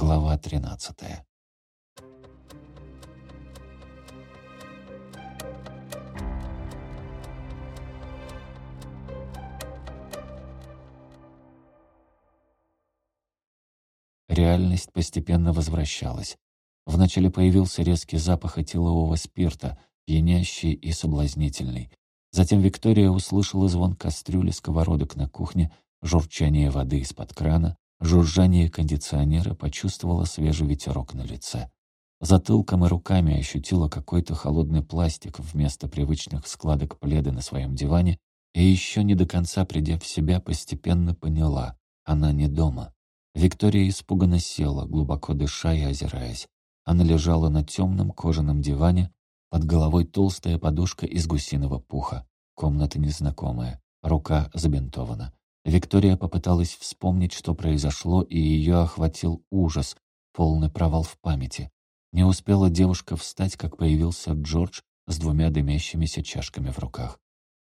Глава тринадцатая. Реальность постепенно возвращалась. Вначале появился резкий запах этилового спирта, пьянящий и соблазнительный. Затем Виктория услышала звон кастрюли сковородок на кухне, журчание воды из-под крана, жужжание кондиционера, почувствовала свежий ветерок на лице. Затылком и руками ощутила какой-то холодный пластик вместо привычных складок пледа на своем диване и еще не до конца придя в себя, постепенно поняла — она не дома. Виктория испуганно села, глубоко дыша и озираясь. Она лежала на темном кожаном диване, под головой толстая подушка из гусиного пуха. Комната незнакомая, рука забинтована. Виктория попыталась вспомнить, что произошло, и ее охватил ужас, полный провал в памяти. Не успела девушка встать, как появился Джордж с двумя дымящимися чашками в руках.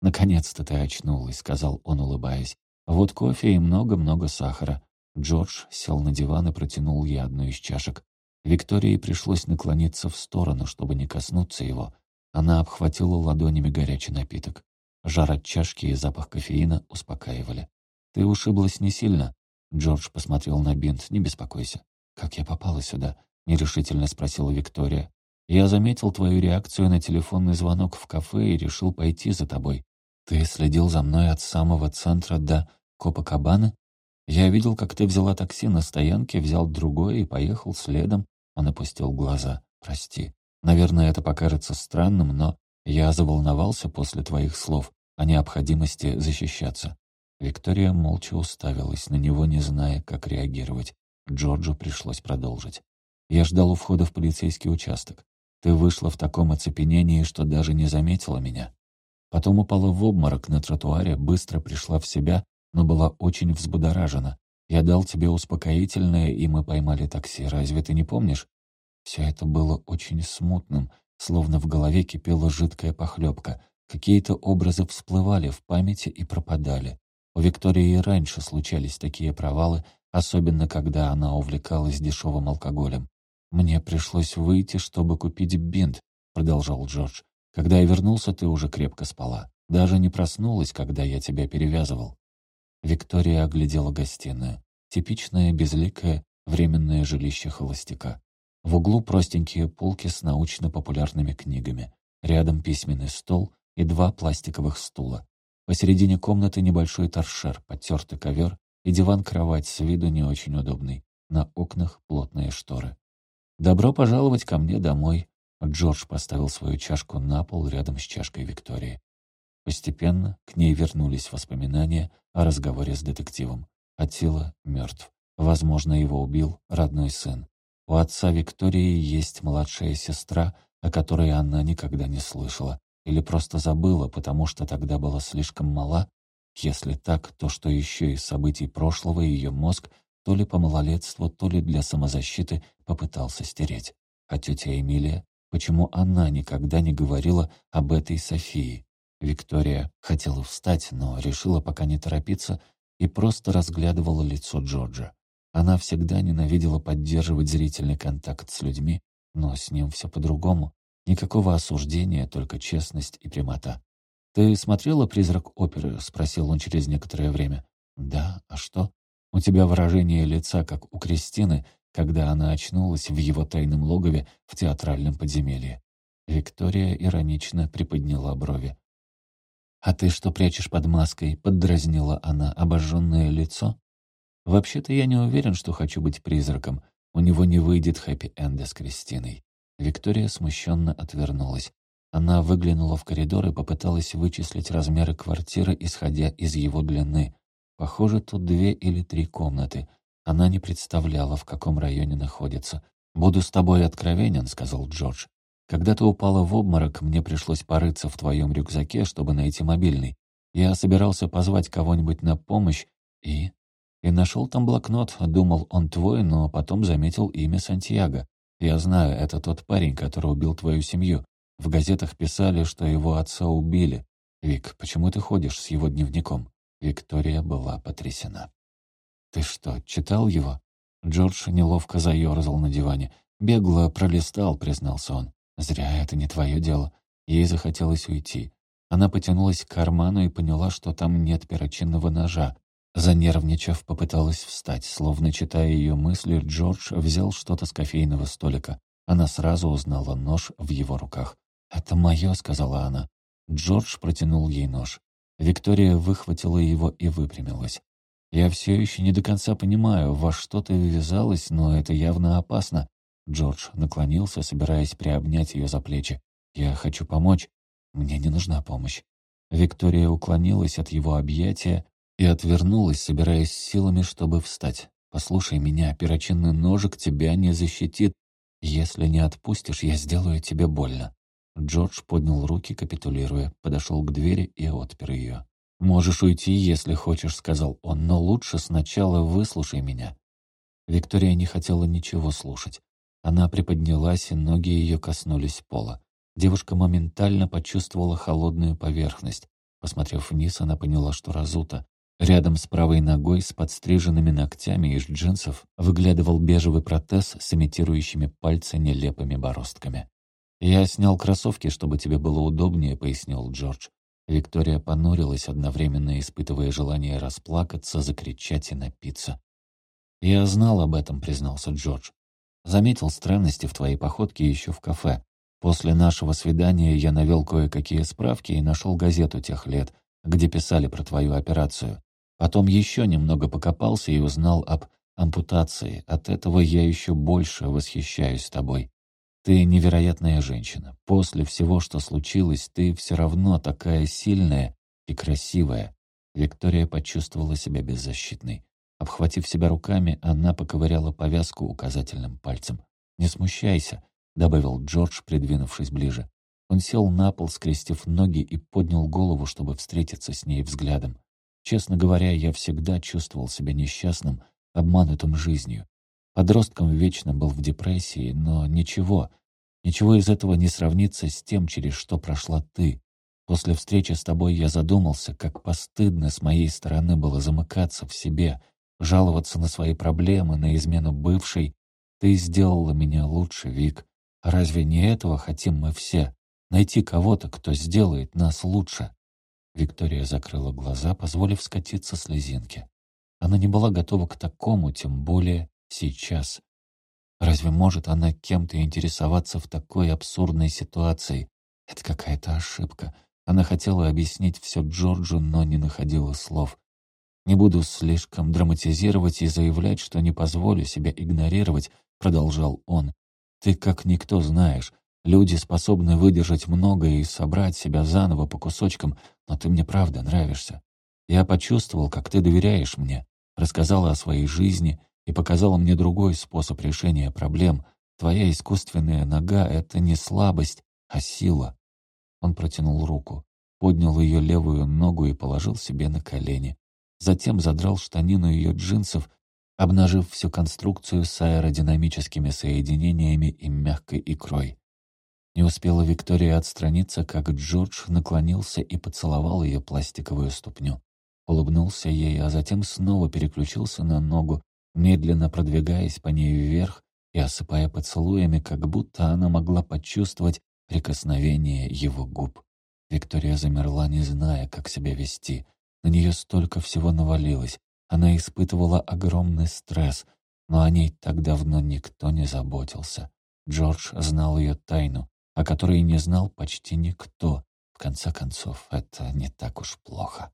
«Наконец-то ты очнулась», — сказал он, улыбаясь. «Вот кофе и много-много сахара». Джордж сел на диван и протянул ей одну из чашек. Виктории пришлось наклониться в сторону, чтобы не коснуться его. Она обхватила ладонями горячий напиток. Жар от чашки и запах кофеина успокаивали. «Ты ушиблась не сильно?» Джордж посмотрел на бинт. «Не беспокойся». «Как я попала сюда?» — нерешительно спросила Виктория. «Я заметил твою реакцию на телефонный звонок в кафе и решил пойти за тобой. Ты следил за мной от самого центра до Копакабаны? Я видел, как ты взяла такси на стоянке, взял другое и поехал следом». Он опустил глаза. «Прости. Наверное, это покажется странным, но я заволновался после твоих слов о необходимости защищаться. Виктория молча уставилась на него, не зная, как реагировать. Джорджу пришлось продолжить. «Я ждал у входа в полицейский участок. Ты вышла в таком оцепенении, что даже не заметила меня. Потом упала в обморок на тротуаре, быстро пришла в себя, но была очень взбудоражена. Я дал тебе успокоительное, и мы поймали такси. Разве ты не помнишь? Все это было очень смутным, словно в голове кипела жидкая похлебка. Какие-то образы всплывали в памяти и пропадали. У Виктории и раньше случались такие провалы, особенно когда она увлекалась дешевым алкоголем. «Мне пришлось выйти, чтобы купить бинт», — продолжал Джордж. «Когда я вернулся, ты уже крепко спала. Даже не проснулась, когда я тебя перевязывал». Виктория оглядела гостиную. Типичное, безликое, временное жилище холостяка. В углу простенькие полки с научно-популярными книгами. Рядом письменный стол и два пластиковых стула. Посередине комнаты небольшой торшер, потертый ковер и диван-кровать с виду не очень удобный. На окнах плотные шторы. «Добро пожаловать ко мне домой», Джордж поставил свою чашку на пол рядом с чашкой Виктории. Постепенно к ней вернулись воспоминания о разговоре с детективом. Атила мертв. Возможно, его убил родной сын. У отца Виктории есть младшая сестра, о которой она никогда не слышала. Или просто забыла, потому что тогда была слишком мала? Если так, то что еще из событий прошлого ее мозг то ли по малолетству, то ли для самозащиты попытался стереть? А тетя Эмилия? Почему она никогда не говорила об этой Софии? Виктория хотела встать, но решила пока не торопиться и просто разглядывала лицо Джорджа. Она всегда ненавидела поддерживать зрительный контакт с людьми, но с ним все по-другому. Никакого осуждения, только честность и прямота. «Ты смотрела «Призрак оперы»?» — спросил он через некоторое время. «Да, а что?» «У тебя выражение лица, как у Кристины, когда она очнулась в его тайном логове в театральном подземелье». Виктория иронично приподняла брови. «А ты что прячешь под маской?» — поддразнила она обожженное лицо. «Вообще-то я не уверен, что хочу быть призраком. У него не выйдет хэппи-энда с Кристиной». Виктория смущенно отвернулась. Она выглянула в коридор и попыталась вычислить размеры квартиры, исходя из его длины. Похоже, тут две или три комнаты. Она не представляла, в каком районе находится. «Буду с тобой откровенен», — сказал Джордж. «Когда ты упала в обморок, мне пришлось порыться в твоем рюкзаке, чтобы найти мобильный. Я собирался позвать кого-нибудь на помощь и...» И нашел там блокнот, думал, он твой, но потом заметил имя Сантьяго. Я знаю, это тот парень, который убил твою семью. В газетах писали, что его отца убили. Вик, почему ты ходишь с его дневником?» Виктория была потрясена. «Ты что, читал его?» Джордж неловко заерзал на диване. «Бегло пролистал», — признался он. «Зря это не твое дело». Ей захотелось уйти. Она потянулась к карману и поняла, что там нет перочинного ножа. Занервничав, попыталась встать. Словно читая ее мысли, Джордж взял что-то с кофейного столика. Она сразу узнала нож в его руках. «Это мое», — сказала она. Джордж протянул ей нож. Виктория выхватила его и выпрямилась. «Я все еще не до конца понимаю, во что ты ввязалась, но это явно опасно». Джордж наклонился, собираясь приобнять ее за плечи. «Я хочу помочь. Мне не нужна помощь». Виктория уклонилась от его объятия и отвернулась, собираясь силами, чтобы встать. «Послушай меня, перочинный ножик тебя не защитит. Если не отпустишь, я сделаю тебе больно». Джордж поднял руки, капитулируя, подошел к двери и отпер ее. «Можешь уйти, если хочешь», — сказал он, — «но лучше сначала выслушай меня». Виктория не хотела ничего слушать. Она приподнялась, и ноги ее коснулись пола. Девушка моментально почувствовала холодную поверхность. Посмотрев вниз, она поняла, что разута. Рядом с правой ногой с подстриженными ногтями из джинсов выглядывал бежевый протез с имитирующими пальцы нелепыми бороздками. «Я снял кроссовки, чтобы тебе было удобнее», — пояснил Джордж. Виктория понурилась, одновременно испытывая желание расплакаться, закричать и напиться. «Я знал об этом», — признался Джордж. «Заметил странности в твоей походке еще в кафе. После нашего свидания я навел кое-какие справки и нашел газету тех лет, где писали про твою операцию. Потом еще немного покопался и узнал об ампутации. От этого я еще больше восхищаюсь тобой. Ты невероятная женщина. После всего, что случилось, ты все равно такая сильная и красивая. Виктория почувствовала себя беззащитной. Обхватив себя руками, она поковыряла повязку указательным пальцем. «Не смущайся», — добавил Джордж, придвинувшись ближе. Он сел на пол, скрестив ноги и поднял голову, чтобы встретиться с ней взглядом. Честно говоря, я всегда чувствовал себя несчастным, обманутым жизнью. Подростком вечно был в депрессии, но ничего, ничего из этого не сравнится с тем, через что прошла ты. После встречи с тобой я задумался, как постыдно с моей стороны было замыкаться в себе, жаловаться на свои проблемы, на измену бывшей. Ты сделала меня лучше, Вик. Разве не этого хотим мы все? Найти кого-то, кто сделает нас лучше. Виктория закрыла глаза, позволив скатиться слезинке. Она не была готова к такому, тем более сейчас. Разве может она кем-то интересоваться в такой абсурдной ситуации? Это какая-то ошибка. Она хотела объяснить все Джорджу, но не находила слов. «Не буду слишком драматизировать и заявлять, что не позволю себя игнорировать», — продолжал он. «Ты как никто знаешь. Люди способны выдержать многое и собрать себя заново по кусочкам, но ты мне правда нравишься. Я почувствовал, как ты доверяешь мне, рассказала о своей жизни — и показала мне другой способ решения проблем. Твоя искусственная нога — это не слабость, а сила. Он протянул руку, поднял ее левую ногу и положил себе на колени. Затем задрал штанину ее джинсов, обнажив всю конструкцию с аэродинамическими соединениями и мягкой икрой. Не успела Виктория отстраниться, как Джордж наклонился и поцеловал ее пластиковую ступню. Улыбнулся ей, а затем снова переключился на ногу, медленно продвигаясь по ней вверх и осыпая поцелуями, как будто она могла почувствовать прикосновение его губ. Виктория замерла, не зная, как себя вести. На нее столько всего навалилось. Она испытывала огромный стресс, но о ней так давно никто не заботился. Джордж знал ее тайну, о которой не знал почти никто. В конце концов, это не так уж плохо.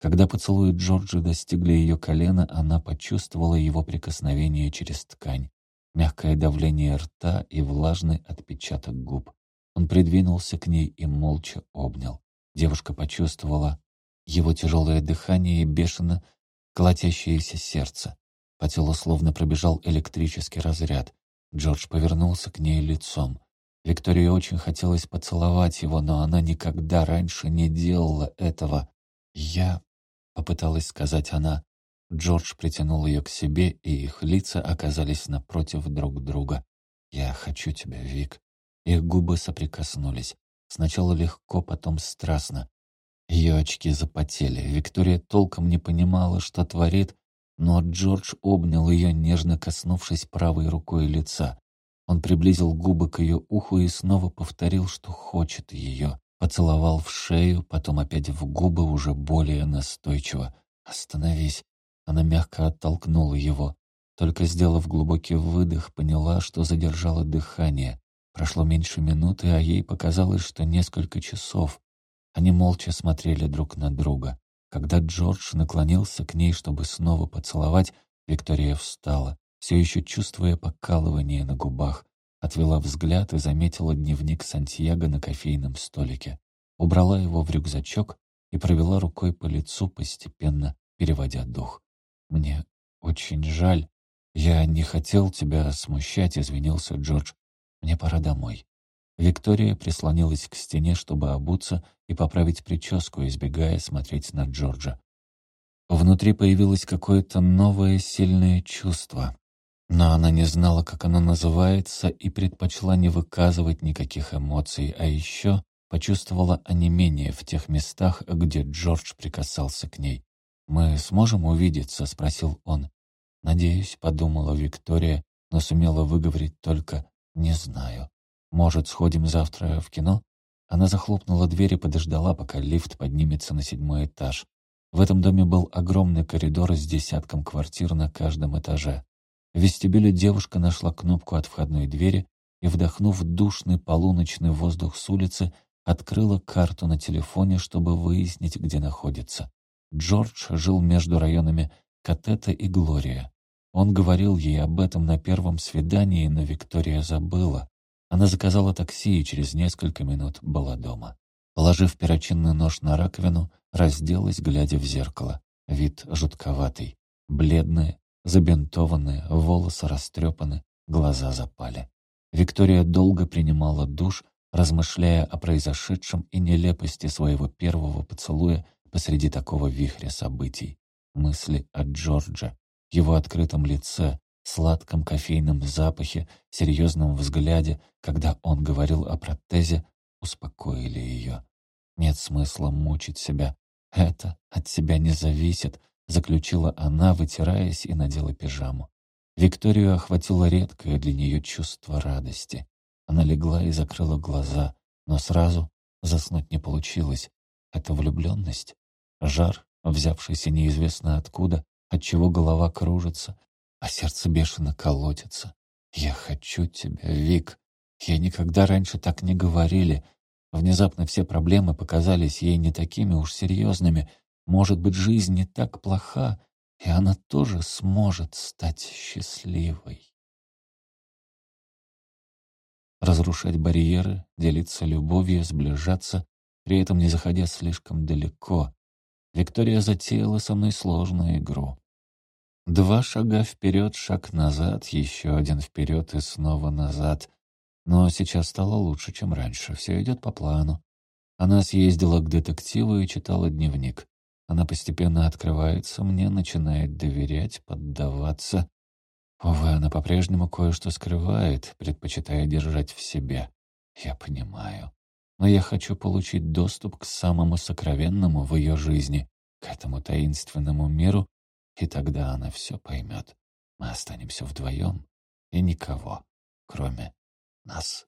Когда поцелуи Джорджа достигли ее колена, она почувствовала его прикосновение через ткань, мягкое давление рта и влажный отпечаток губ. Он придвинулся к ней и молча обнял. Девушка почувствовала его тяжелое дыхание и бешено колотящееся сердце. По телу словно пробежал электрический разряд. Джордж повернулся к ней лицом. Виктории очень хотелось поцеловать его, но она никогда раньше не делала этого. «Я попыталась сказать она. Джордж притянул ее к себе, и их лица оказались напротив друг друга. «Я хочу тебя, Вик». Их губы соприкоснулись. Сначала легко, потом страстно. Ее очки запотели. Виктория толком не понимала, что творит, но Джордж обнял ее, нежно коснувшись правой рукой лица. Он приблизил губы к ее уху и снова повторил, что хочет ее. Поцеловал в шею, потом опять в губы уже более настойчиво. «Остановись!» Она мягко оттолкнула его. Только сделав глубокий выдох, поняла, что задержала дыхание. Прошло меньше минуты, а ей показалось, что несколько часов. Они молча смотрели друг на друга. Когда Джордж наклонился к ней, чтобы снова поцеловать, Виктория встала, все еще чувствуя покалывание на губах, отвела взгляд и заметила дневник Сантьяго на кофейном столике. Убрала его в рюкзачок и провела рукой по лицу, постепенно переводя дух. «Мне очень жаль. Я не хотел тебя смущать», — извинился Джордж. «Мне пора домой». Виктория прислонилась к стене, чтобы обуться и поправить прическу, избегая смотреть на Джорджа. Внутри появилось какое-то новое сильное чувство, но она не знала, как оно называется, и предпочла не выказывать никаких эмоций, а еще почувствовала онемение в тех местах, где Джордж прикасался к ней. «Мы сможем увидеться?» — спросил он. «Надеюсь», — подумала Виктория, но сумела выговорить только «не знаю». «Может, сходим завтра в кино?» Она захлопнула дверь и подождала, пока лифт поднимется на седьмой этаж. В этом доме был огромный коридор с десятком квартир на каждом этаже. В вестибюле девушка нашла кнопку от входной двери и, вдохнув душный полуночный воздух с улицы, открыла карту на телефоне, чтобы выяснить, где находится. Джордж жил между районами Катета и Глория. Он говорил ей об этом на первом свидании, но Виктория забыла. Она заказала такси и через несколько минут была дома. Положив перочинный нож на раковину, разделась, глядя в зеркало. Вид жутковатый. Бледная, забинтованная, волосы растрепаны, глаза запали. Виктория долго принимала душ, размышляя о произошедшем и нелепости своего первого поцелуя посреди такого вихря событий. Мысли о Джорджа, его открытом лице, сладком кофейном запахе, серьезном взгляде, когда он говорил о протезе, успокоили ее. Нет смысла мучить себя. Это от себя не зависит, заключила она, вытираясь и надела пижаму. Викторию охватило редкое для нее чувство радости. Она легла и закрыла глаза, но сразу заснуть не получилось. Это влюбленность. Жар, взявшийся неизвестно откуда, отчего голова кружится, а сердце бешено колотится. «Я хочу тебя, Вик. Я никогда раньше так не говорили». Внезапно все проблемы показались ей не такими уж серьезными. Может быть, жизнь не так плоха, и она тоже сможет стать счастливой. Разрушать барьеры, делиться любовью, сближаться, при этом не заходя слишком далеко. Виктория затеяла со мной сложную игру. Два шага вперед, шаг назад, еще один вперед и снова назад. Но сейчас стало лучше, чем раньше. Все идет по плану. Она съездила к детективу и читала дневник. Она постепенно открывается мне, начинает доверять, поддаваться. Увы, она по-прежнему кое-что скрывает, предпочитая держать в себе. Я понимаю. Но я хочу получить доступ к самому сокровенному в ее жизни, к этому таинственному миру, и тогда она все поймет. Мы останемся вдвоем, и никого, кроме нас.